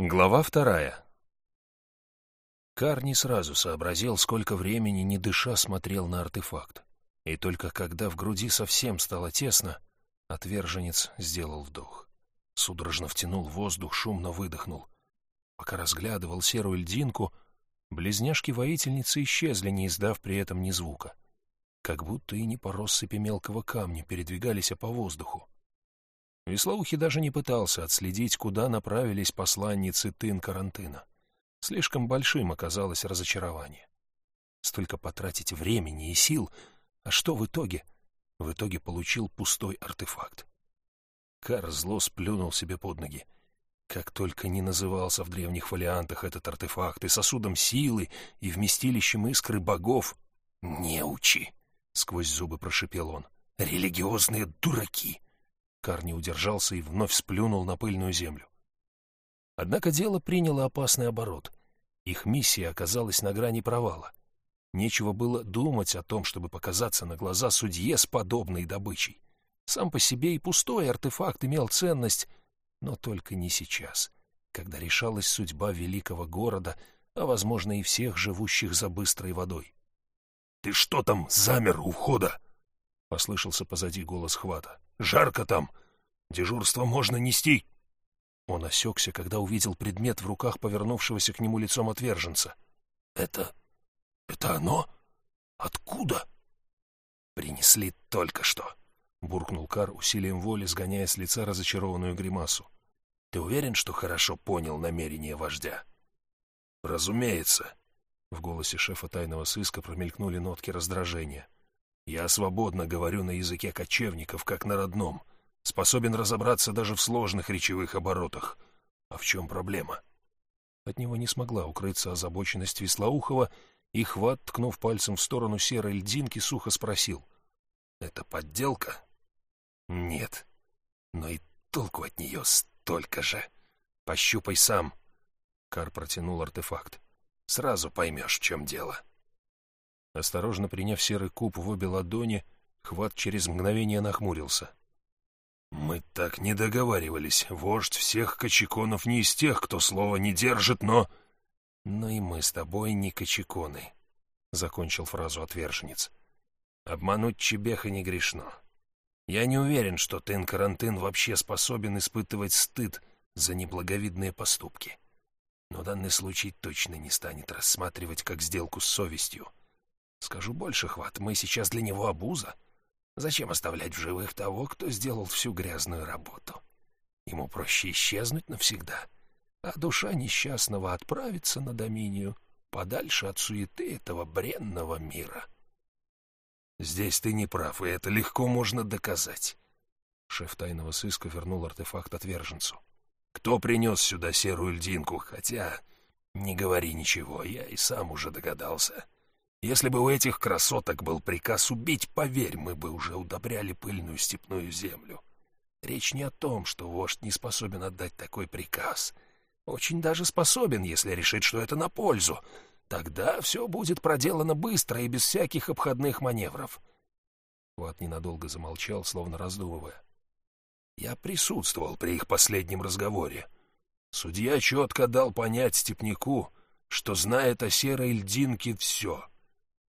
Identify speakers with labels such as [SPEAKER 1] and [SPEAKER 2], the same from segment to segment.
[SPEAKER 1] Глава вторая. Кар не сразу сообразил, сколько времени, не дыша, смотрел на артефакт. И только когда в груди совсем стало тесно, отверженец сделал вдох. Судорожно втянул воздух, шумно выдохнул. Пока разглядывал серую льдинку, близняшки-воительницы исчезли, не издав при этом ни звука. Как будто и не по россыпи мелкого камня передвигались, а по воздуху. Веслоухий даже не пытался отследить, куда направились посланницы Тын-Карантына. Слишком большим оказалось разочарование. Столько потратить времени и сил, а что в итоге? В итоге получил пустой артефакт. Кар зло сплюнул себе под ноги. Как только не назывался в древних фолиантах этот артефакт и сосудом силы, и вместилищем искры богов, «Не учи!» — сквозь зубы прошипел он. «Религиозные дураки!» Кар не удержался и вновь сплюнул на пыльную землю. Однако дело приняло опасный оборот. Их миссия оказалась на грани провала. Нечего было думать о том, чтобы показаться на глаза судье с подобной добычей. Сам по себе и пустой артефакт имел ценность, но только не сейчас, когда решалась судьба великого города, а, возможно, и всех живущих за быстрой водой. — Ты что там замер у входа? — послышался позади голос Хвата. Жарко там. Дежурство можно нести. Он осекся, когда увидел предмет в руках повернувшегося к нему лицом отверженца. «Это... это оно? Откуда?» «Принесли только что», — буркнул Кар усилием воли, сгоняя с лица разочарованную гримасу. «Ты уверен, что хорошо понял намерение вождя?» «Разумеется», — в голосе шефа тайного сыска промелькнули нотки раздражения. Я свободно говорю на языке кочевников, как на родном, способен разобраться даже в сложных речевых оборотах. А в чем проблема? От него не смогла укрыться озабоченность Веслоухова, и Хват, ткнув пальцем в сторону серой льдинки, сухо спросил. — Это подделка? — Нет. Но и толку от нее столько же. Пощупай сам. Кар протянул артефакт. — Сразу поймешь, в чем дело. — Осторожно приняв серый куб в обе ладони, Хват через мгновение нахмурился. «Мы так не договаривались. Вождь всех кочеконов не из тех, кто слова не держит, но...» «Но и мы с тобой не кочеконы», — закончил фразу отверженец. «Обмануть Чебеха не грешно. Я не уверен, что Тын-Карантын вообще способен испытывать стыд за неблаговидные поступки. Но данный случай точно не станет рассматривать как сделку с совестью. Скажу больше, Хват, мы сейчас для него обуза. Зачем оставлять в живых того, кто сделал всю грязную работу? Ему проще исчезнуть навсегда, а душа несчастного отправится на доминию подальше от суеты этого бренного мира. Здесь ты не прав, и это легко можно доказать. Шеф тайного сыска вернул артефакт отверженцу. Кто принес сюда серую льдинку? Хотя, не говори ничего, я и сам уже догадался. — если бы у этих красоток был приказ убить, поверь, мы бы уже удобряли пыльную степную землю. Речь не о том, что вождь не способен отдать такой приказ. Очень даже способен, если решит, что это на пользу. Тогда все будет проделано быстро и без всяких обходных маневров. Ват ненадолго замолчал, словно раздумывая. Я присутствовал при их последнем разговоре. Судья четко дал понять степняку, что знает о серой льдинке все —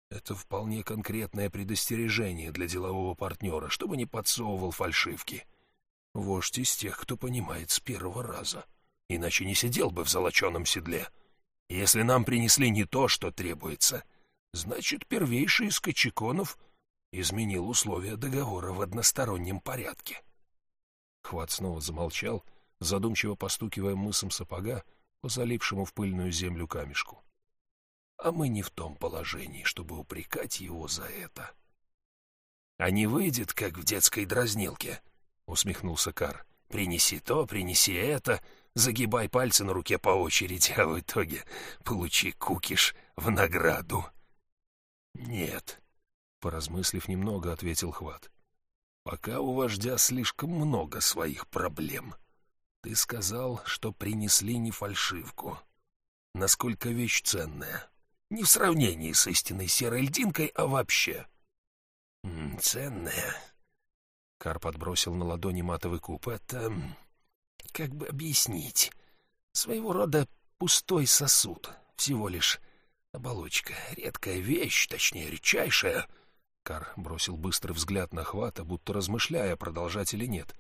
[SPEAKER 1] это вполне конкретное предостережение для делового партнера, чтобы не подсовывал фальшивки. Вождь из тех, кто понимает с первого раза. Иначе не сидел бы в золоченом седле. Если нам принесли не то, что требуется, значит, первейший из кочеконов изменил условия договора в одностороннем порядке. Хват снова замолчал, задумчиво постукивая мысом сапога по залившему в пыльную землю камешку а мы не в том положении, чтобы упрекать его за это. — А не выйдет, как в детской дразнилке, — усмехнулся Кар. — Принеси то, принеси это, загибай пальцы на руке по очереди, а в итоге получи кукиш в награду. — Нет, — поразмыслив немного, ответил Хват. — Пока у вождя слишком много своих проблем. Ты сказал, что принесли не фальшивку. Насколько вещь ценная? Не в сравнении с истинной серой льдинкой, а вообще. «Ценная». Кар подбросил на ладони матовый куб. «Это... как бы объяснить? Своего рода пустой сосуд, всего лишь оболочка, редкая вещь, точнее, редчайшая. Кар бросил быстрый взгляд на Хвата, будто размышляя, продолжать или нет.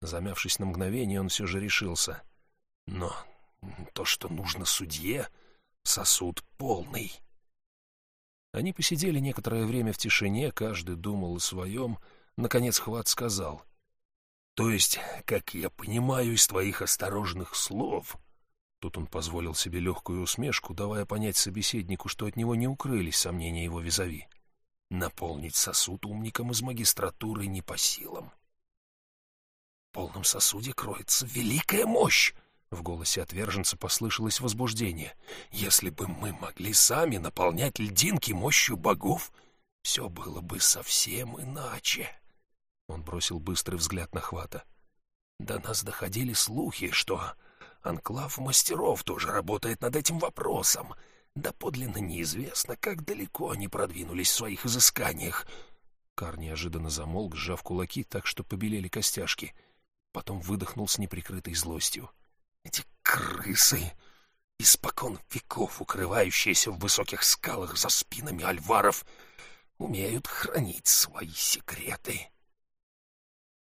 [SPEAKER 1] Замявшись на мгновение, он все же решился. Но то, что нужно судье, сосуд полный. Они посидели некоторое время в тишине, каждый думал о своем. Наконец Хват сказал. — То есть, как я понимаю из твоих осторожных слов... Тут он позволил себе легкую усмешку, давая понять собеседнику, что от него не укрылись сомнения его визави. Наполнить сосуд умником из магистратуры не по силам. В полном сосуде кроется великая мощь, в голосе отверженца послышалось возбуждение. «Если бы мы могли сами наполнять льдинки мощью богов, все было бы совсем иначе». Он бросил быстрый взгляд на Хвата. «До нас доходили слухи, что анклав мастеров тоже работает над этим вопросом. Да подлинно неизвестно, как далеко они продвинулись в своих изысканиях». Кар неожиданно замолк, сжав кулаки так, что побелели костяшки. Потом выдохнул с неприкрытой злостью. — эти крысы, испокон веков укрывающиеся в высоких скалах за спинами альваров, умеют хранить свои секреты.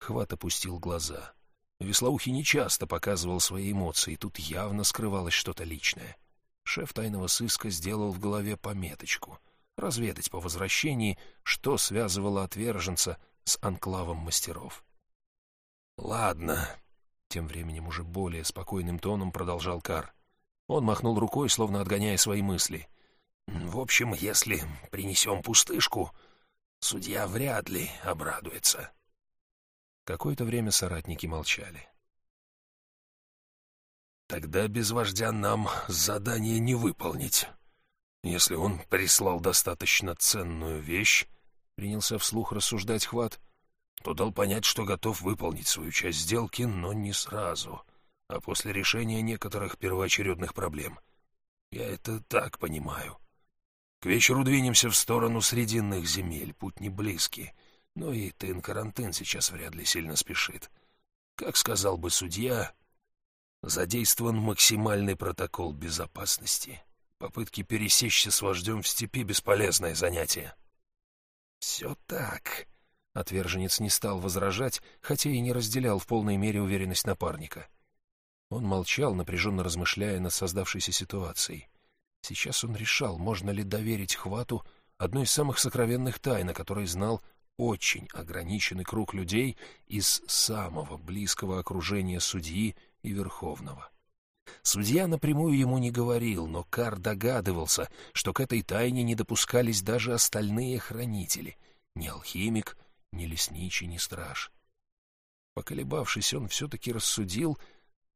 [SPEAKER 1] Хват опустил глаза. Веслоухий нечасто показывал свои эмоции, тут явно скрывалось что-то личное. Шеф тайного сыска сделал в голове пометочку — разведать по возвращении, что связывало отверженца с анклавом мастеров. «Ладно», тем временем уже более спокойным тоном продолжал Кар. Он махнул рукой, словно отгоняя свои мысли. «В общем, если принесем пустышку, судья вряд ли обрадуется». Какое-то время соратники молчали. «Тогда без вождя нам задание не выполнить. Если он прислал достаточно ценную вещь, — принялся вслух рассуждать Хват, то дал понять, что готов выполнить свою часть сделки, но не сразу, а после решения некоторых первоочередных проблем. Я это так понимаю. К вечеру двинемся в сторону Срединных земель, путь не близкий, но и Тын-Карантын сейчас вряд ли сильно спешит. Как сказал бы судья, задействован максимальный протокол безопасности. Попытки пересечься с вождем в степи — бесполезное занятие. «Все так», Отверженец не стал возражать, хотя и не разделял в полной мере уверенность напарника. Он молчал, напряженно размышляя над создавшейся ситуацией. Сейчас он решал, можно ли доверить Хвату одной из самых сокровенных тайн, о которой знал очень ограниченный круг людей из самого близкого окружения судьи и Верховного. Судья напрямую ему не говорил, но Кар догадывался, что к этой тайне не допускались даже остальные хранители. Ни алхимик, ни лесничий, ни страж. Поколебавшись, он все-таки рассудил,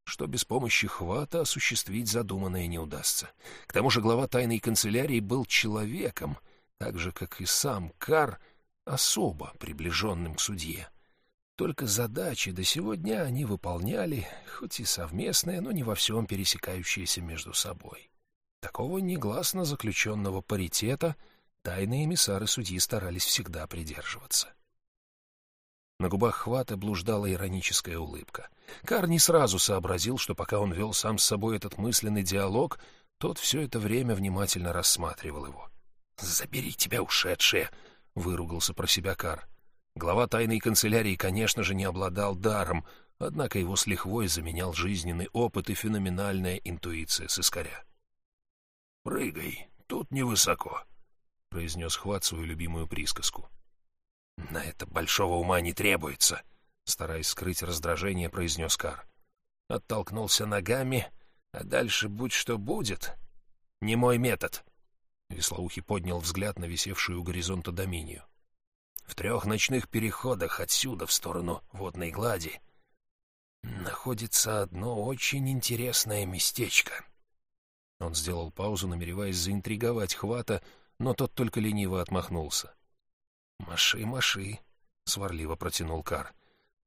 [SPEAKER 1] что без помощи хвата осуществить задуманное не удастся. К тому же глава тайной канцелярии был человеком, так же, как и сам Кар, особо приближенным к судье. Только задачи до сего дня они выполняли, хоть и совместные, но не во всем пересекающиеся между собой. Такого негласно заключенного паритета тайные эмиссары судьи старались всегда придерживаться. На губах Хвата блуждала ироническая улыбка. Кар не сразу сообразил, что пока он вел сам с собой этот мысленный диалог, тот все это время внимательно рассматривал его. «Забери тебя, ушедшие!» — выругался про себя Кар. Глава тайной канцелярии, конечно же, не обладал даром, однако его с лихвой заменял жизненный опыт и феноменальная интуиция сыскаря. «Прыгай, тут невысоко», — произнес Хват свою любимую присказку. «На это большого ума не требуется», — стараясь скрыть раздражение, произнес Кар. Оттолкнулся ногами, а дальше будь что будет. Не мой метод. Веслоухий поднял взгляд на висевшую у горизонта доминию. В трех ночных переходах отсюда в сторону водной глади находится одно очень интересное местечко. Он сделал паузу, намереваясь заинтриговать Хвата, но тот только лениво отмахнулся. «Маши, маши», — сварливо протянул Кар.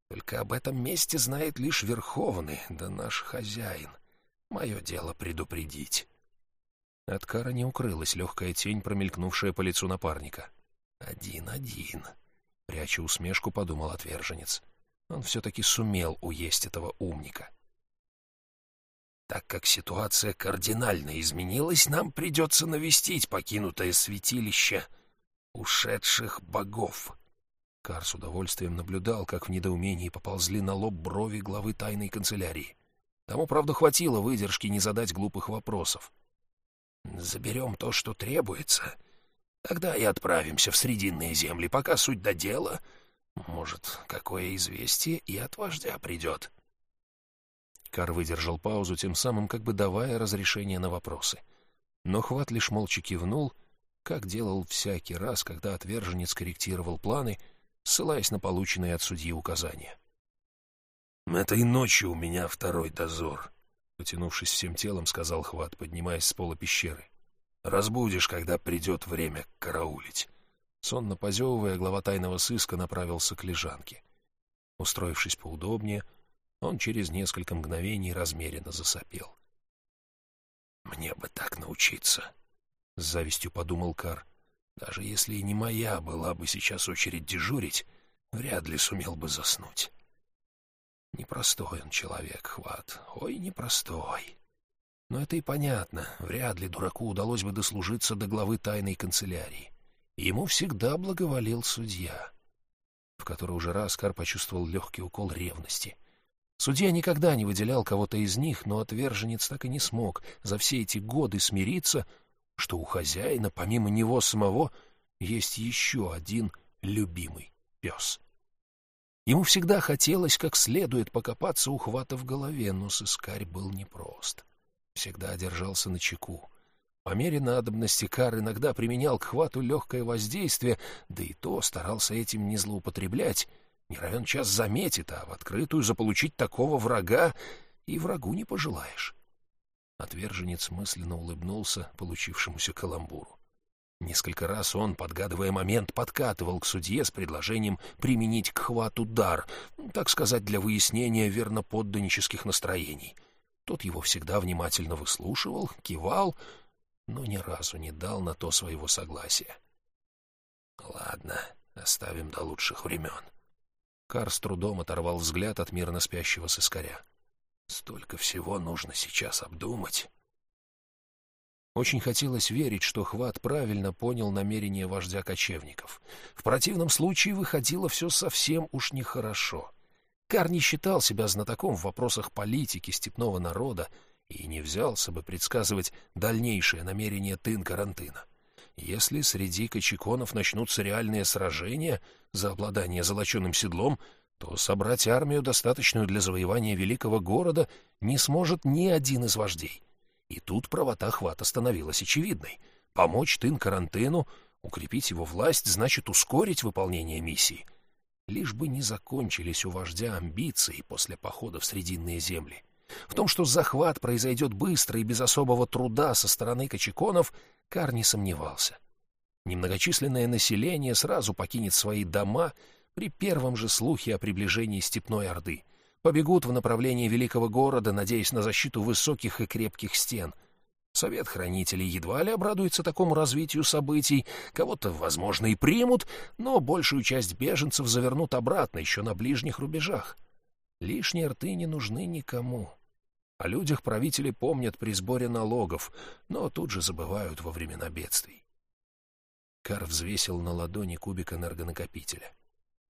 [SPEAKER 1] «Только об этом месте знает лишь Верховный, да наш хозяин. Мое дело предупредить». От Кара не укрылась легкая тень, промелькнувшая по лицу напарника. «Один-один», — пряча усмешку, подумал отверженец. Он все-таки сумел уесть этого умника. Так как ситуация кардинально изменилась, нам придется навестить покинутое святилище ушедших богов. Кар с удовольствием наблюдал, как в недоумении поползли на лоб брови главы тайной канцелярии. Тому, правда, хватило выдержки не задать глупых вопросов. «Заберем то, что требуется, тогда и отправимся в Срединные земли, пока суть до дела. Может, какое известие и от вождя придет». Кар выдержал паузу, тем самым как бы давая разрешение на вопросы. Но Хват лишь молча кивнул, как делал всякий раз, когда отверженец корректировал планы, ссылаясь на полученные от судьи указания. «Этой ночью у меня второй дозор», — потянувшись всем телом, сказал Хват, поднимаясь с пола пещеры. «Разбудишь, когда придет время караулить». Сонно позевывая, глава тайного сыска направился к лежанке. Устроившись поудобнее, он через несколько мгновений размеренно засопел. «Мне бы так научиться», — с завистью подумал Кар. «Даже если и не моя была бы сейчас очередь дежурить, вряд ли сумел бы заснуть». Непростой он человек, Хват, ой, непростой. Но это и понятно, вряд ли дураку удалось бы дослужиться до главы тайной канцелярии. ему всегда благоволил судья, в который уже раз Кар почувствовал легкий укол ревности — Судья никогда не выделял кого-то из них, но отверженец так и не смог за все эти годы смириться, что у хозяина, помимо него самого, есть еще один любимый пес. Ему всегда хотелось как следует покопаться у хвата в голове, но сыскарь был непрост. Всегда держался на чеку. По мере надобности Кар иногда применял к хвату легкое воздействие, да и то старался этим не злоупотреблять — не равен час заметит, а в открытую заполучить такого врага и врагу не пожелаешь. Отверженец мысленно улыбнулся получившемуся каламбуру. Несколько раз он, подгадывая момент, подкатывал к судье с предложением применить к хвату дар, так сказать, для выяснения верноподданнических настроений. Тот его всегда внимательно выслушивал, кивал, но ни разу не дал на то своего согласия. «Ладно, оставим до лучших времен», Кар с трудом оторвал взгляд от мирно спящего сыскаря. «Столько всего нужно сейчас обдумать». Очень хотелось верить, что Хват правильно понял намерение вождя кочевников. В противном случае выходило все совсем уж нехорошо. Кар не считал себя знатоком в вопросах политики степного народа и не взялся бы предсказывать дальнейшее намерение Тын-Карантына. Если среди кочеконов начнутся реальные сражения за обладание золоченым седлом, то собрать армию, достаточную для завоевания великого города, не сможет ни один из вождей. И тут правота Хвата становилась очевидной. Помочь Тын-Карантыну, укрепить его власть, значит ускорить выполнение миссии. Лишь бы не закончились у вождя амбиции после похода в Срединные земли. В том, что захват произойдет быстро и без особого труда со стороны кочеконов, Кар не сомневался. Немногочисленное население сразу покинет свои дома при первом же слухе о приближении степной орды. Побегут в направлении великого города, надеясь на защиту высоких и крепких стен. Совет хранителей едва ли обрадуется такому развитию событий. Кого-то, возможно, и примут, но большую часть беженцев завернут обратно, еще на ближних рубежах. Лишние рты не нужны никому. О людях правители помнят при сборе налогов, но тут же забывают во времена бедствий. Кар взвесил на ладони кубик энергонакопителя.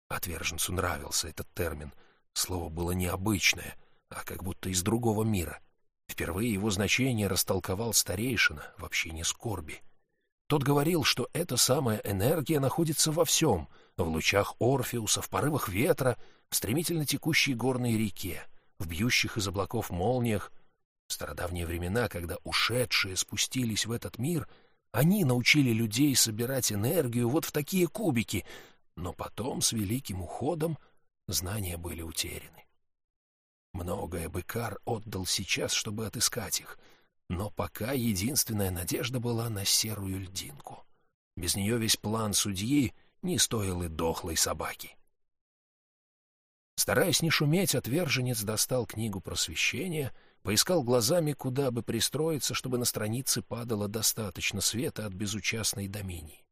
[SPEAKER 1] Отверженцу нравился этот термин. Слово было необычное, а как будто из другого мира. Впервые его значение растолковал старейшина в общине скорби. Тот говорил, что эта самая энергия находится во всем — в лучах Орфеуса, в порывах ветра, в стремительно текущей горной реке — в бьющих из облаков молниях. В стародавние времена, когда ушедшие спустились в этот мир, они научили людей собирать энергию вот в такие кубики, но потом с великим уходом знания были утеряны. Многое бы Кар отдал сейчас, чтобы отыскать их, но пока единственная надежда была на серую льдинку. Без нее весь план судьи не стоил и дохлой собаки. Стараясь не шуметь, отверженец достал книгу просвещения, поискал глазами, куда бы пристроиться, чтобы на странице падало достаточно света от безучастной доминии.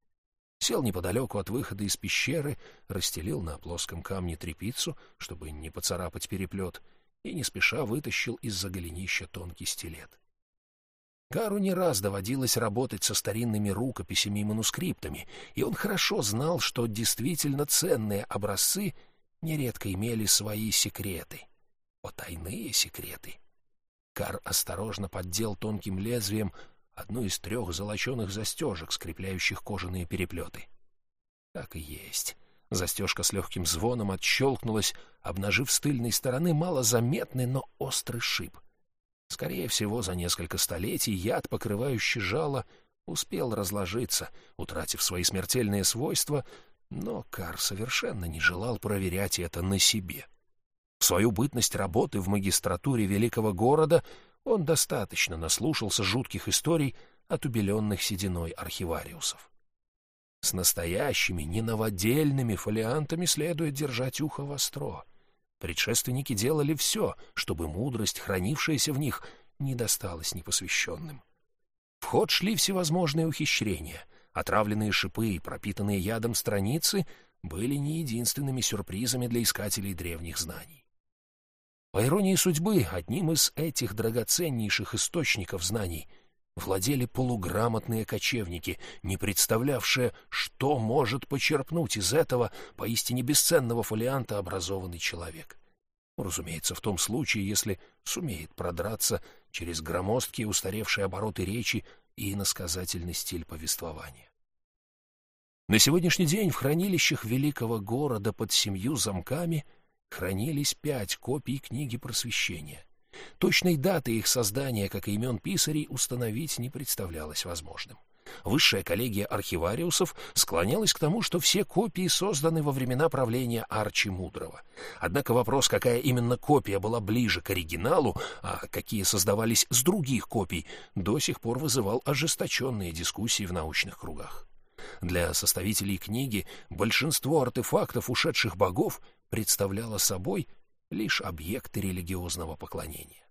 [SPEAKER 1] Сел неподалеку от выхода из пещеры, расстелил на плоском камне трепицу, чтобы не поцарапать переплет, и не спеша вытащил из-за голенища тонкий стилет. Кару не раз доводилось работать со старинными рукописями и манускриптами, и он хорошо знал, что действительно ценные образцы нередко имели свои секреты. Потайные секреты. Кар осторожно поддел тонким лезвием одну из трех золоченых застежек, скрепляющих кожаные переплеты. Так и есть. Застежка с легким звоном отщелкнулась, обнажив с тыльной стороны малозаметный, но острый шип. Скорее всего, за несколько столетий яд, покрывающий жало, успел разложиться, утратив свои смертельные свойства, но Кар совершенно не желал проверять это на себе. В свою бытность работы в магистратуре великого города он достаточно наслушался жутких историй от убеленных сединой архивариусов. С настоящими, неноводельными фолиантами следует держать ухо востро — Предшественники делали все, чтобы мудрость, хранившаяся в них, не досталась непосвященным. В ход шли всевозможные ухищрения. Отравленные шипы и пропитанные ядом страницы были не единственными сюрпризами для искателей древних знаний. По иронии судьбы, одним из этих драгоценнейших источников знаний — владели полуграмотные кочевники, не представлявшие, что может почерпнуть из этого поистине бесценного фолианта образованный человек. Разумеется, в том случае, если сумеет продраться через громоздкие устаревшие обороты речи и иносказательный стиль повествования. На сегодняшний день в хранилищах великого города под семью замками хранились пять копий книги просвещения — Точной даты их создания, как и имен писарей, установить не представлялось возможным. Высшая коллегия архивариусов склонялась к тому, что все копии созданы во времена правления Арчи Мудрого. Однако вопрос, какая именно копия была ближе к оригиналу, а какие создавались с других копий, до сих пор вызывал ожесточенные дискуссии в научных кругах. Для составителей книги большинство артефактов ушедших богов представляло собой лишь объекты религиозного поклонения.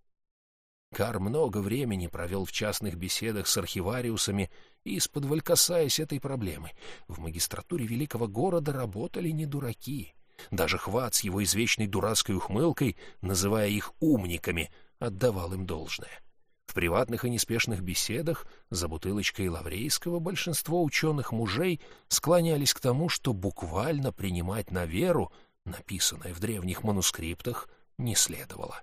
[SPEAKER 1] Кар много времени провел в частных беседах с архивариусами, из-под касаясь этой проблемы. В магистратуре великого города работали не дураки. Даже Хват с его извечной дурацкой ухмылкой, называя их умниками, отдавал им должное. В приватных и неспешных беседах за бутылочкой Лаврейского большинство ученых мужей склонялись к тому, что буквально принимать на веру написанное в древних манускриптах, не следовало.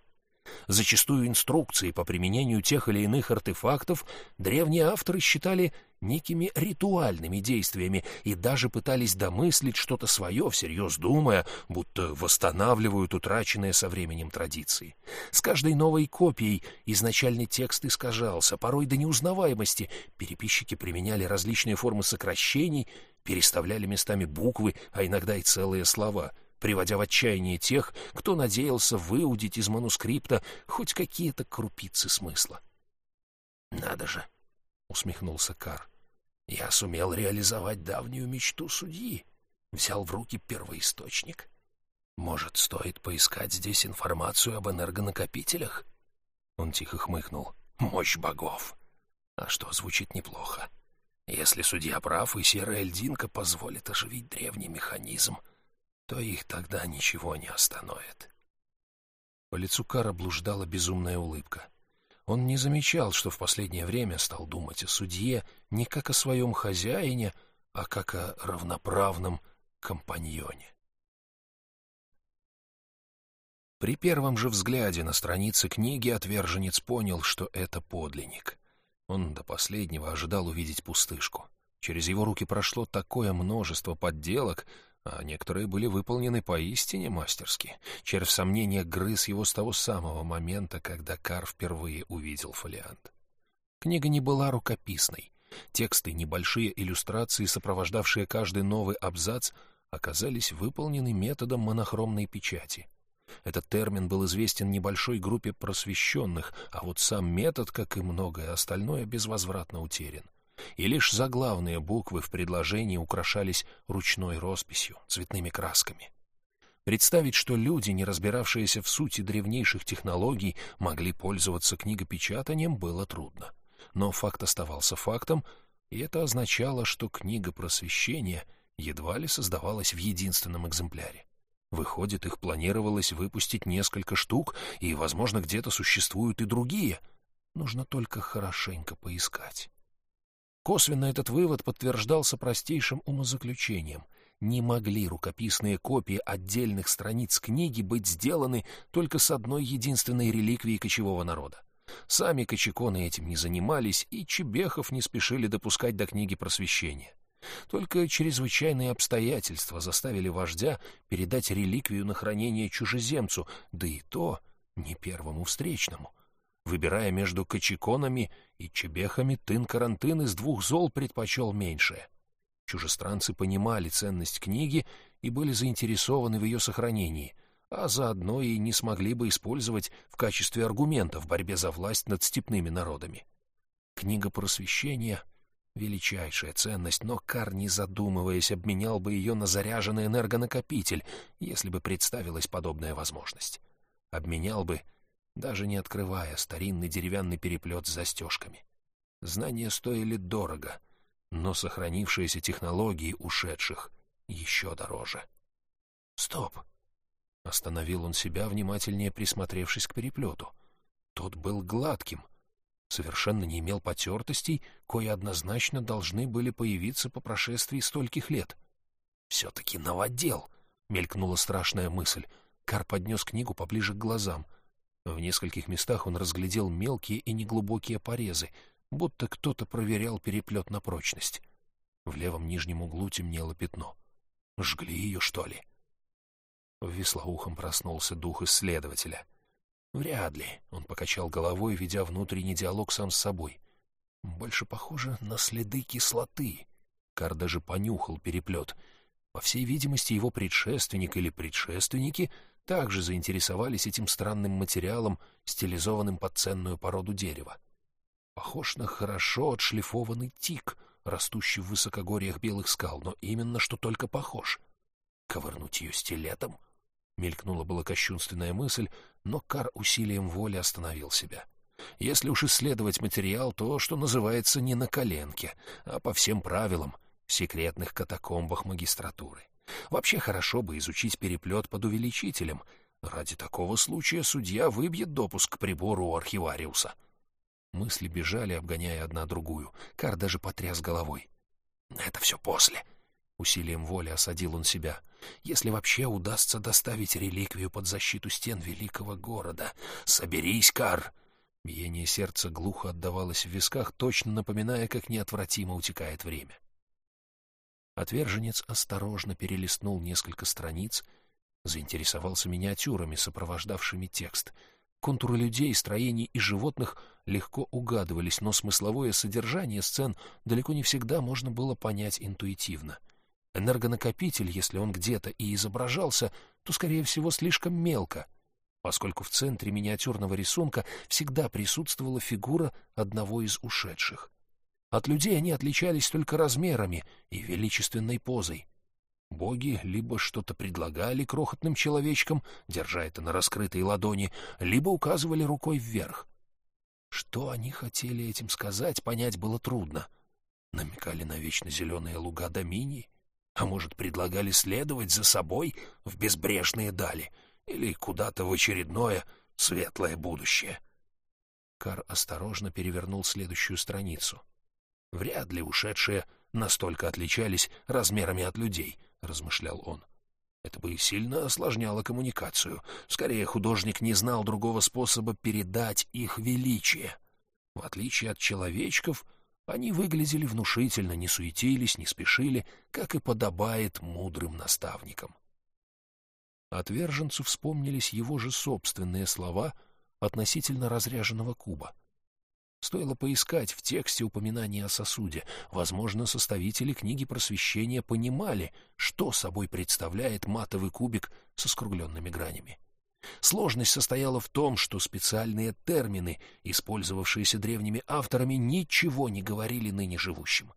[SPEAKER 1] Зачастую инструкции по применению тех или иных артефактов древние авторы считали некими ритуальными действиями и даже пытались домыслить что-то свое, всерьез думая, будто восстанавливают утраченные со временем традиции. С каждой новой копией изначальный текст искажался, порой до неузнаваемости. Переписчики применяли различные формы сокращений, переставляли местами буквы, а иногда и целые слова — приводя в отчаяние тех, кто надеялся выудить из манускрипта хоть какие-то крупицы смысла. «Надо же!» — усмехнулся Кар. «Я сумел реализовать давнюю мечту судьи, взял в руки первоисточник. Может, стоит поискать здесь информацию об энергонакопителях?» Он тихо хмыкнул. «Мощь богов!» А что, звучит неплохо. Если судья прав, и серая льдинка позволит оживить древний механизм — то их тогда ничего не остановит. По лицу Кара блуждала безумная улыбка. Он не замечал, что в последнее время стал думать о судье не как о своем хозяине, а как о равноправном компаньоне. При первом же взгляде на страницы книги отверженец понял, что это подлинник. Он до последнего ожидал увидеть пустышку. Через его руки прошло такое множество подделок, а некоторые были выполнены поистине мастерски. Червь сомнения грыз его с того самого момента, когда Кар впервые увидел фолиант. Книга не была рукописной. Тексты, небольшие иллюстрации, сопровождавшие каждый новый абзац, оказались выполнены методом монохромной печати. Этот термин был известен небольшой группе просвещенных, а вот сам метод, как и многое остальное, безвозвратно утерян и лишь заглавные буквы в предложении украшались ручной росписью, цветными красками. Представить, что люди, не разбиравшиеся в сути древнейших технологий, могли пользоваться книгопечатанием, было трудно. Но факт оставался фактом, и это означало, что книга просвещения едва ли создавалась в единственном экземпляре. Выходит, их планировалось выпустить несколько штук, и, возможно, где-то существуют и другие. Нужно только хорошенько поискать. Косвенно этот вывод подтверждался простейшим умозаключением. Не могли рукописные копии отдельных страниц книги быть сделаны только с одной единственной реликвией кочевого народа. Сами кочеконы этим не занимались, и Чебехов не спешили допускать до книги просвещения. Только чрезвычайные обстоятельства заставили вождя передать реликвию на хранение чужеземцу, да и то не первому встречному. Выбирая между кочеконами и чебехами, Тын-Карантын из двух зол предпочел меньшее. Чужестранцы понимали ценность книги и были заинтересованы в ее сохранении, а заодно и не смогли бы использовать в качестве аргумента в борьбе за власть над степными народами. Книга просвещения — величайшая ценность, но Кар, не задумываясь, обменял бы ее на заряженный энергонакопитель, если бы представилась подобная возможность. Обменял бы, даже не открывая старинный деревянный переплет с застежками. Знания стоили дорого, но сохранившиеся технологии ушедших еще дороже. Стоп! Остановил он себя, внимательнее присмотревшись к переплету. Тот был гладким, совершенно не имел потертостей, кои однозначно должны были появиться по прошествии стольких лет. «Все-таки новодел!» — мелькнула страшная мысль. Кар поднес книгу поближе к глазам. В нескольких местах он разглядел мелкие и неглубокие порезы, будто кто-то проверял переплет на прочность. В левом нижнем углу темнело пятно. Жгли ее, что ли? В веслоухом проснулся дух исследователя. Вряд ли, он покачал головой, ведя внутренний диалог сам с собой. Больше похоже на следы кислоты. Кар даже понюхал переплет. По всей видимости, его предшественник или предшественники также заинтересовались этим странным материалом, стилизованным под ценную породу дерева. Похож на хорошо отшлифованный тик, растущий в высокогорьях белых скал, но именно что только похож. Ковырнуть ее стилетом — Мелькнула была кощунственная мысль, но Кар усилием воли остановил себя. Если уж исследовать материал, то, что называется, не на коленке, а по всем правилам, в секретных катакомбах магистратуры. Вообще хорошо бы изучить переплет под увеличителем. Ради такого случая судья выбьет допуск к прибору у архивариуса. Мысли бежали, обгоняя одна другую. Кар даже потряс головой. «Это все после», Усилием воли осадил он себя. Если вообще удастся доставить реликвию под защиту стен великого города. Соберись, Кар! Биение сердца глухо отдавалось в висках, точно напоминая, как неотвратимо утекает время. Отверженец осторожно перелистнул несколько страниц, заинтересовался миниатюрами, сопровождавшими текст. Контуры людей, строений и животных легко угадывались, но смысловое содержание сцен далеко не всегда можно было понять интуитивно — Энергонакопитель, если он где-то и изображался, то, скорее всего, слишком мелко, поскольку в центре миниатюрного рисунка всегда присутствовала фигура одного из ушедших. От людей они отличались только размерами и величественной позой. Боги либо что-то предлагали крохотным человечкам, держа это на раскрытой ладони, либо указывали рукой вверх. Что они хотели этим сказать, понять было трудно. Намекали на вечно зеленые луга Доминии? А может, предлагали следовать за собой в безбрежные дали или куда-то в очередное светлое будущее? Кар осторожно перевернул следующую страницу. Вряд ли ушедшие настолько отличались размерами от людей, размышлял он. Это бы сильно осложняло коммуникацию. Скорее, художник не знал другого способа передать их величие. В отличие от человечков — они выглядели внушительно, не суетились, не спешили, как и подобает мудрым наставникам. Отверженцу вспомнились его же собственные слова относительно разряженного куба. Стоило поискать в тексте упоминания о сосуде. Возможно, составители книги просвещения понимали, что собой представляет матовый кубик со скругленными гранями. Сложность состояла в том, что специальные термины, использовавшиеся древними авторами, ничего не говорили ныне живущим.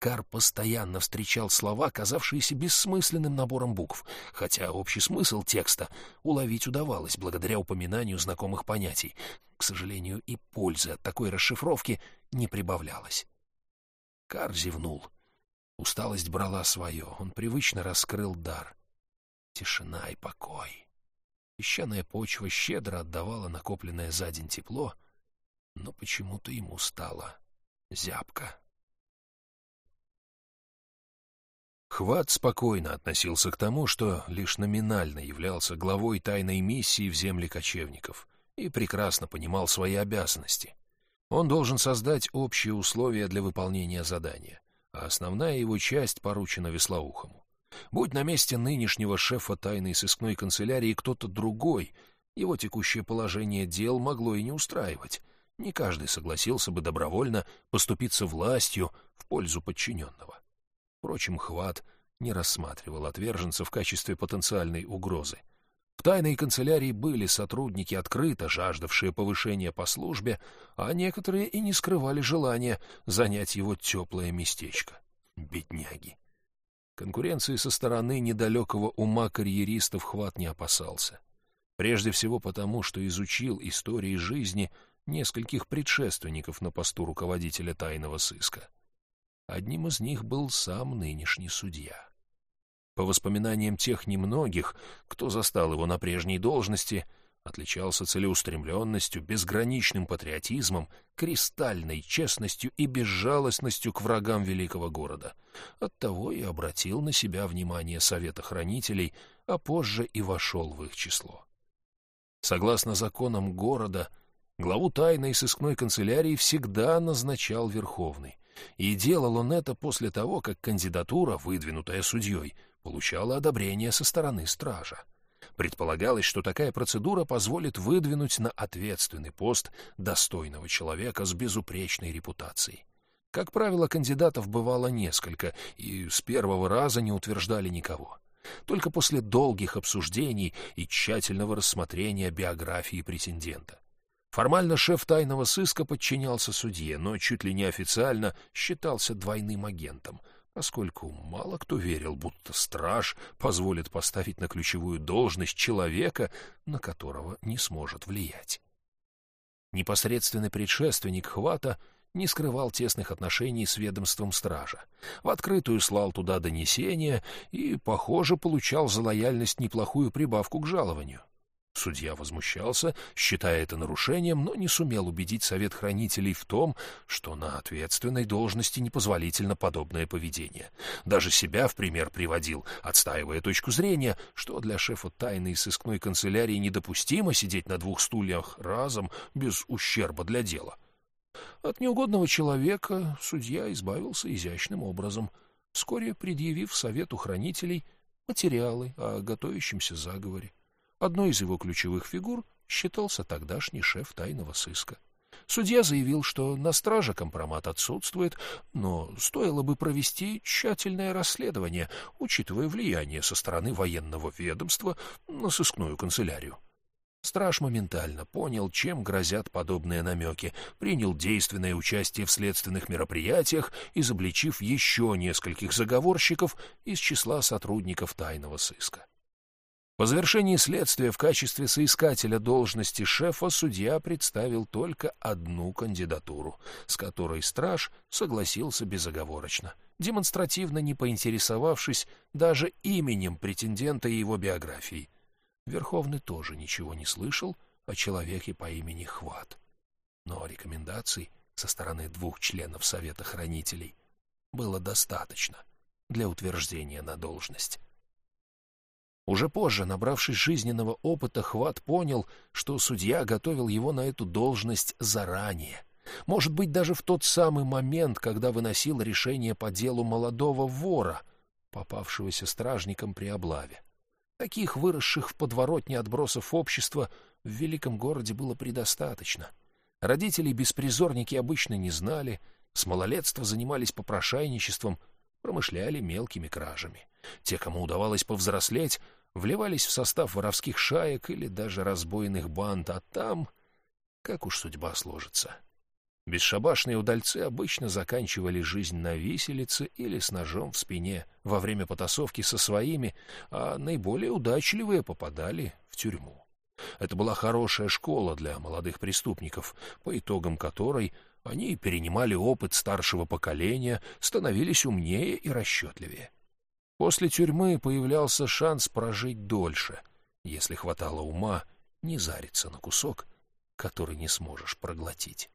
[SPEAKER 1] Кар постоянно встречал слова, казавшиеся бессмысленным набором букв, хотя общий смысл текста уловить удавалось благодаря упоминанию знакомых понятий. К сожалению, и пользы от такой расшифровки не прибавлялось. Кар зевнул. Усталость брала свое, он привычно раскрыл дар — тишина и покой. Песчаная почва щедро отдавала накопленное за день тепло, но почему-то ему стало зябко. Хват спокойно относился к тому, что лишь номинально являлся главой тайной миссии в земле кочевников и прекрасно понимал свои обязанности. Он должен создать общие условия для выполнения задания, а основная его часть поручена Веслоухому. Будь на месте нынешнего шефа тайной сыскной канцелярии кто-то другой, его текущее положение дел могло и не устраивать. Не каждый согласился бы добровольно поступиться властью в пользу подчиненного. Впрочем, Хват не рассматривал отверженца в качестве потенциальной угрозы. Тайной канцелярии были сотрудники, открыто жаждавшие повышения по службе, а некоторые и не скрывали желания занять его теплое местечко. Бедняги! Конкуренции со стороны недалекого ума карьеристов Хват не опасался. Прежде всего потому, что изучил истории жизни нескольких предшественников на посту руководителя тайного сыска. Одним из них был сам нынешний судья. По воспоминаниям тех немногих, кто застал его на прежней должности, отличался целеустремленностью, безграничным патриотизмом, кристальной честностью и безжалостностью к врагам великого города. Оттого и обратил на себя внимание Совета Хранителей, а позже и вошел в их число. Согласно законам города, главу тайной сыскной канцелярии всегда назначал Верховный, и делал он это после того, как кандидатура, выдвинутая судьей, получала одобрение со стороны стража. Предполагалось, что такая процедура позволит выдвинуть на ответственный пост достойного человека с безупречной репутацией. Как правило, кандидатов бывало несколько, и с первого раза не утверждали никого. Только после долгих обсуждений и тщательного рассмотрения биографии претендента. Формально шеф тайного сыска подчинялся судье, но чуть ли не официально считался двойным агентом, поскольку мало кто верил, будто страж позволит поставить на ключевую должность человека, на которого не сможет влиять. Непосредственный предшественник Хвата не скрывал тесных отношений с ведомством стража, в открытую слал туда донесения и, похоже, получал за лояльность неплохую прибавку к жалованию. Судья возмущался, считая это нарушением, но не сумел убедить совет хранителей в том, что на ответственной должности непозволительно подобное поведение. Даже себя в пример приводил, отстаивая точку зрения, что для шефа тайной сыскной канцелярии недопустимо сидеть на двух стульях разом без ущерба для дела. От неугодного человека судья избавился изящным образом, вскоре предъявив совету хранителей материалы о готовящемся заговоре. Одной из его ключевых фигур считался тогдашний шеф тайного сыска. Судья заявил, что на страже компромат отсутствует, но стоило бы провести тщательное расследование, учитывая влияние со стороны военного ведомства на сыскную канцелярию. Страж моментально понял, чем грозят подобные намеки, принял действенное участие в следственных мероприятиях, изобличив еще нескольких заговорщиков из числа сотрудников тайного сыска. По завершении следствия в качестве соискателя должности шефа судья представил только одну кандидатуру, с которой страж согласился безоговорочно, демонстративно не поинтересовавшись даже именем претендента и его биографией. Верховный тоже ничего не слышал о человеке по имени Хват. Но рекомендаций со стороны двух членов Совета Хранителей было достаточно для утверждения на должность. Уже позже, набравшись жизненного опыта, Хват понял, что судья готовил его на эту должность заранее. Может быть, даже в тот самый момент, когда выносил решение по делу молодого вора, попавшегося стражником при облаве. Таких выросших в подворотне отбросов общества в великом городе было предостаточно. Родителей беспризорники обычно не знали, с малолетства занимались попрошайничеством, промышляли мелкими кражами. Те, кому удавалось повзрослеть, вливались в состав воровских шаек или даже разбойных банд, а там, как уж судьба сложится. Бесшабашные удальцы обычно заканчивали жизнь на виселице или с ножом в спине во время потасовки со своими, а наиболее удачливые попадали в тюрьму. Это была хорошая школа для молодых преступников, по итогам которой они перенимали опыт старшего поколения, становились умнее и расчетливее. После тюрьмы появлялся шанс прожить дольше, если хватало ума не зариться на кусок, который не сможешь проглотить.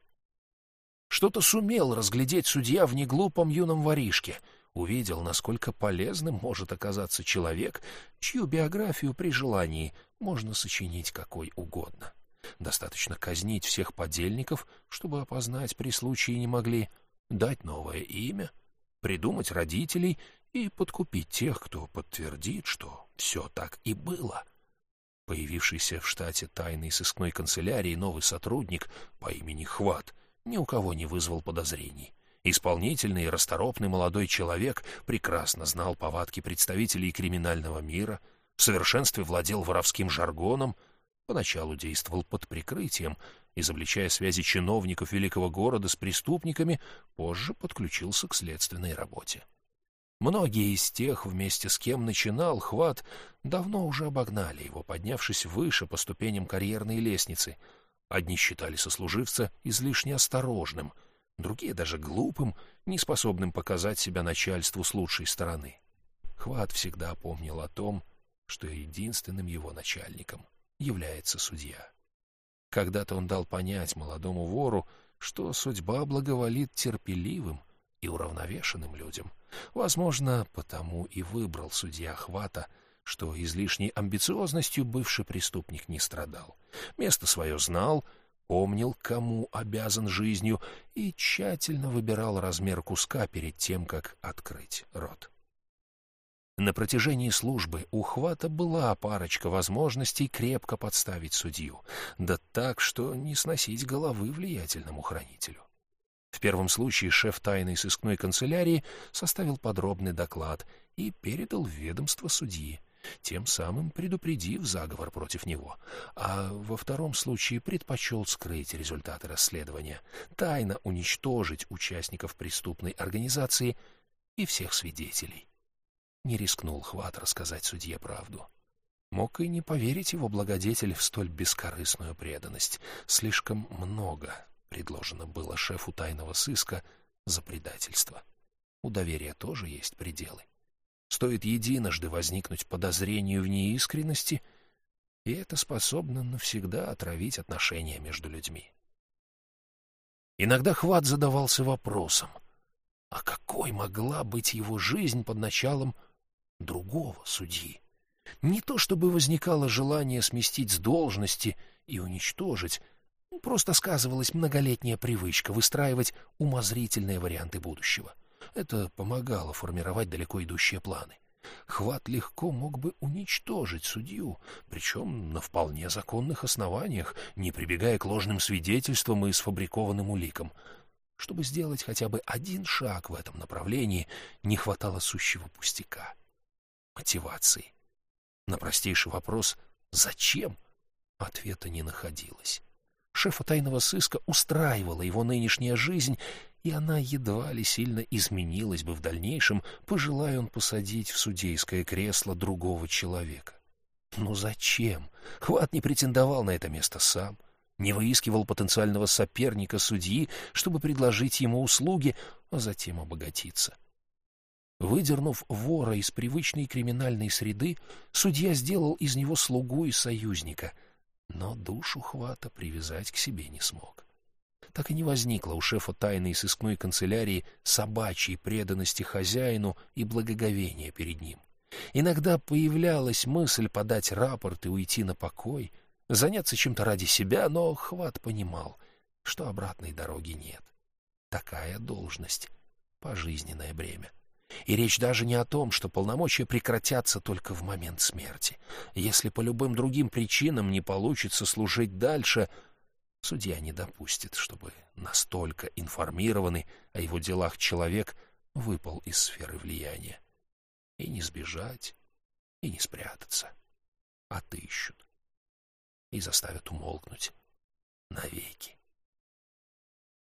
[SPEAKER 1] Что-то сумел разглядеть судья в неглупом юном воришке, увидел, насколько полезным может оказаться человек, чью биографию при желании можно сочинить какой угодно. Достаточно казнить всех подельников, чтобы опознать при случае не могли, дать новое имя, придумать родителей и подкупить тех, кто подтвердит, что все так и было. Появившийся в штате тайной сыскной канцелярии новый сотрудник по имени Хват ни у кого не вызвал подозрений. Исполнительный и расторопный молодой человек прекрасно знал повадки представителей криминального мира, в совершенстве владел воровским жаргоном, поначалу действовал под прикрытием, изобличая связи чиновников великого города с преступниками, позже подключился к следственной работе. Многие из тех, вместе с кем начинал хват, давно уже обогнали его, поднявшись выше по ступеням карьерной лестницы. Одни считали сослуживца излишне осторожным, другие даже глупым, неспособным показать себя начальству с лучшей стороны. Хват всегда помнил о том, что единственным его начальником является судья. Когда-то он дал понять молодому вору, что судьба благоволит терпеливым и уравновешенным людям — Возможно, потому и выбрал судья Хвата, что излишней амбициозностью бывший преступник не страдал. Место свое знал, помнил, кому обязан жизнью, и тщательно выбирал размер куска перед тем, как открыть рот. На протяжении службы у Хвата была парочка возможностей крепко подставить судью, да так, что не сносить головы влиятельному хранителю. В первом случае шеф тайной сыскной канцелярии составил подробный доклад и передал в ведомство судьи, тем самым предупредив заговор против него, а во втором случае предпочел скрыть результаты расследования, тайно уничтожить участников преступной организации и всех свидетелей. Не рискнул Хват рассказать судье правду. Мог и не поверить его благодетель в столь бескорыстную преданность. Слишком много предложено было шефу тайного сыска за предательство. У доверия тоже есть пределы. Стоит единожды возникнуть подозрению в неискренности, и это способно навсегда отравить отношения между людьми. Иногда Хват задавался вопросом, а какой могла быть его жизнь под началом другого судьи? Не то чтобы возникало желание сместить с должности и уничтожить, Просто сказывалась многолетняя привычка выстраивать умозрительные варианты будущего. Это помогало формировать далеко идущие планы. Хват легко мог бы уничтожить судью, причем на вполне законных основаниях, не прибегая к ложным свидетельствам и сфабрикованным уликам. Чтобы сделать хотя бы один шаг в этом направлении, не хватало сущего пустяка — мотивации. На простейший вопрос «Зачем?» ответа не находилось. Шефа тайного сыска устраивала его нынешняя жизнь, и она едва ли сильно изменилась бы в дальнейшем, пожелая он посадить в судейское кресло другого человека. Но зачем? Хват не претендовал на это место сам, не выискивал потенциального соперника судьи, чтобы предложить ему услуги, а затем обогатиться. Выдернув вора из привычной криминальной среды, судья сделал из него слугу и союзника — но душу хвата привязать к себе не смог. Так и не возникло у шефа тайной сыскной канцелярии собачьей преданности хозяину и благоговения перед ним. Иногда появлялась мысль подать рапорт и уйти на покой, заняться чем-то ради себя, но Хват понимал, что обратной дороги нет. Такая должность — пожизненное бремя. И речь даже не о том, что полномочия прекратятся только в момент смерти. Если по любым другим причинам не получится служить дальше, судья не допустит, чтобы настолько информированный о его делах человек выпал из сферы влияния. И не сбежать, и не спрятаться. Отыщут и заставят умолкнуть навеки.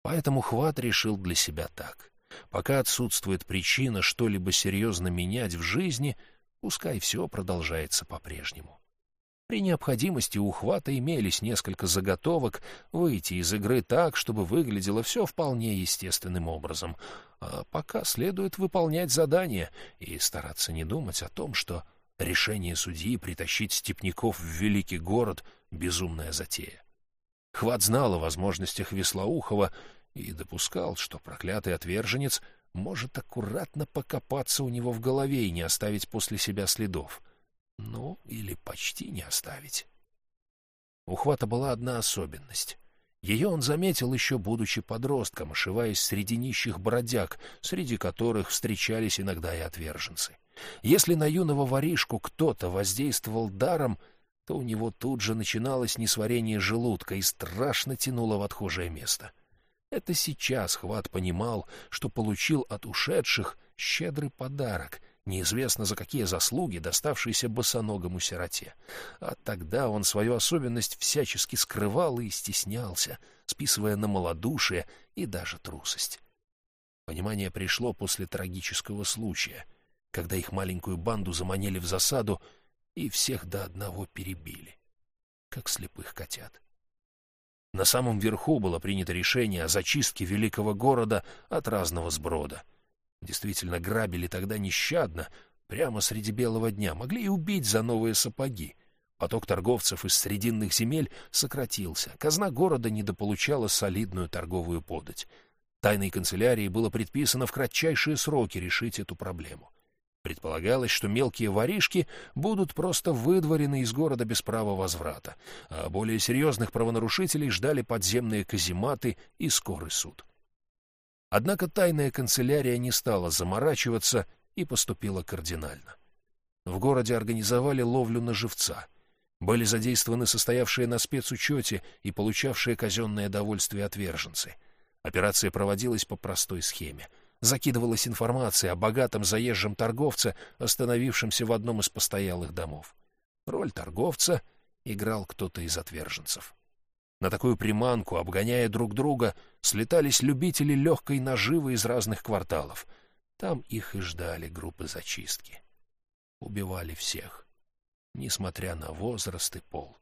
[SPEAKER 1] Поэтому Хват решил для себя так. Пока отсутствует причина что-либо серьезно менять в жизни, пускай все продолжается по-прежнему. При необходимости у Хвата имелись несколько заготовок выйти из игры так, чтобы выглядело все вполне естественным образом. А пока следует выполнять задания и стараться не думать о том, что решение судьи притащить степняков в великий город — безумная затея. Хват знал о возможностях Веслоухова и допускал, что проклятый отверженец может аккуратно покопаться у него в голове и не оставить после себя следов — ну, или почти не оставить. У Хвата была одна особенность. Ее он заметил еще будучи подростком, ошиваясь среди нищих бродяг, среди которых встречались иногда и отверженцы. Если на юного воришку кто-то воздействовал даром, то у него тут же начиналось несварение желудка и страшно тянуло в отхожее место. Это сейчас Хват понимал, что получил от ушедших щедрый подарок, неизвестно за какие заслуги, доставшиеся босоногому сироте. А тогда он свою особенность всячески скрывал и стеснялся, списывая на малодушие и даже трусость. Понимание пришло после трагического случая, когда их маленькую банду заманили в засаду и всех до одного перебили, как слепых котят. На самом верху было принято решение о зачистке великого города от разного сброда — Действительно, грабили тогда нещадно, прямо среди белого дня, могли и убить за новые сапоги. Поток торговцев из срединных земель сократился, казна города недополучала солидную торговую подать. Тайной канцелярии было предписано в кратчайшие сроки решить эту проблему. Предполагалось, что мелкие воришки будут просто выдворены из города без права возврата, а более серьезных правонарушителей ждали подземные казематы и скорый суд. Однако тайная канцелярия не стала заморачиваться и поступила кардинально. В городе организовали ловлю на живца. Были задействованы состоявшие на спецучете и получавшие казенное довольствие отверженцы. Операция проводилась по простой схеме. Закидывалась информация о богатом заезжем торговце, остановившемся в одном из постоялых домов. Роль торговца играл кто-то из отверженцев. На такую приманку, обгоняя друг друга, слетались любители легкой наживы из разных кварталов. Там их и ждали группы зачистки. Убивали всех, несмотря на возраст и пол.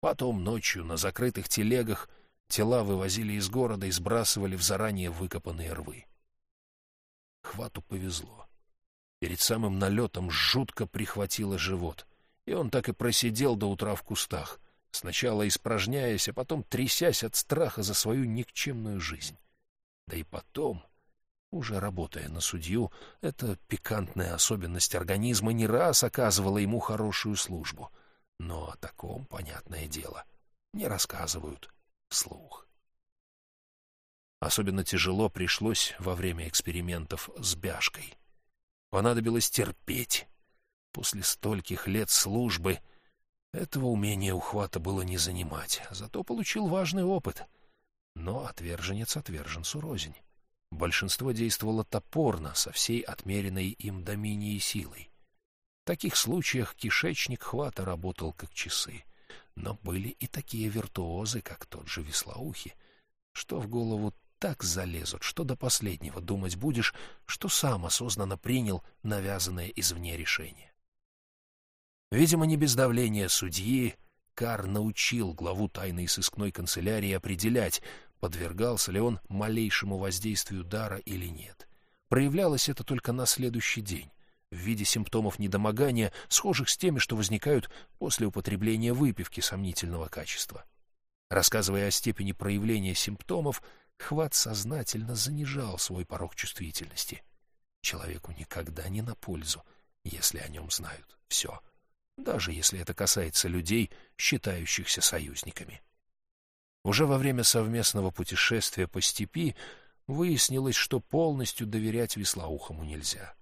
[SPEAKER 1] Потом ночью на закрытых телегах тела вывозили из города и сбрасывали в заранее выкопанные рвы. Хвату повезло. Перед самым налетом жутко прихватило живот, и он так и просидел до утра в кустах — сначала испражняясь, а потом трясясь от страха за свою никчемную жизнь. Да и потом, уже работая на судью, эта пикантная особенность организма не раз оказывала ему хорошую службу. Но о таком, понятное дело, не рассказывают вслух. Особенно тяжело пришлось во время экспериментов с бяшкой. Понадобилось терпеть. После стольких лет службы — этого умения ухвата было не занимать, зато получил важный опыт. Но отверженец отверженцу рознь. Большинство действовало топорно, со всей отмеренной им доминией силой. В таких случаях кишечник хвата работал как часы. Но были и такие виртуозы, как тот же Веслоухи, что в голову так залезут, что до последнего думать будешь, что сам осознанно принял навязанное извне решение. Видимо, не без давления судьи, Кар научил главу тайной сыскной канцелярии определять, подвергался ли он малейшему воздействию дара или нет. Проявлялось это только на следующий день, в виде симптомов недомогания, схожих с теми, что возникают после употребления выпивки сомнительного качества. Рассказывая о степени проявления симптомов, Хват сознательно занижал свой порог чувствительности. Человеку никогда не на пользу, если о нем знают все — даже если это касается людей, считающихся союзниками. Уже во время совместного путешествия по степи выяснилось, что полностью доверять Веслоухому нельзя.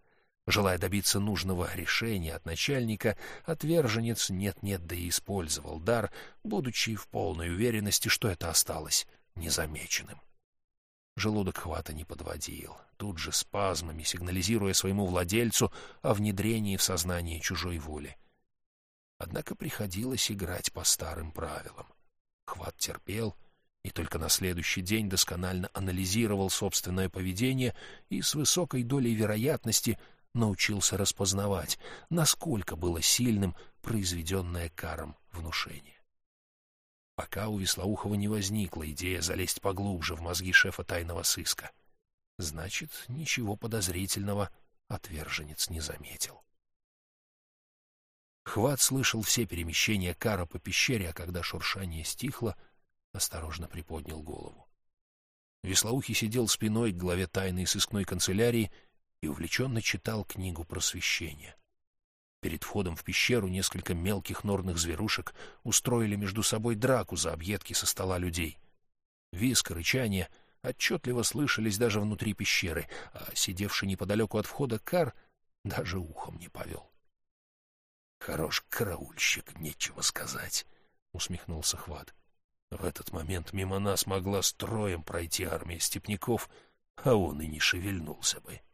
[SPEAKER 1] Желая добиться нужного решения от начальника, отверженец нет-нет, да и использовал дар, будучи в полной уверенности, что это осталось незамеченным. Желудок хвата не подводил, тут же спазмами сигнализируя своему владельцу о внедрении в сознание чужой воли. Однако приходилось играть по старым правилам. Хват терпел и только на следующий день досконально анализировал собственное поведение и с высокой долей вероятности научился распознавать, насколько было сильным произведенное Каром внушение. Пока у Веслоухова не возникла идея залезть поглубже в мозги шефа тайного сыска. Значит, ничего подозрительного отверженец не заметил. Хват слышал все перемещения Кара по пещере, а когда шуршание стихло, осторожно приподнял голову. Веслоухий сидел спиной к главе тайной сыскной канцелярии и увлеченно читал книгу просвещения. Перед входом в пещеру несколько мелких норных зверушек устроили между собой драку за объедки со стола людей. Виск и рычание отчетливо слышались даже внутри пещеры, а сидевший неподалеку от входа Кар даже ухом не повел. — Хорош караульщик, нечего сказать, — усмехнулся Хват. В этот момент мимо нас могла строем пройти армия степняков, а он и не шевельнулся бы. —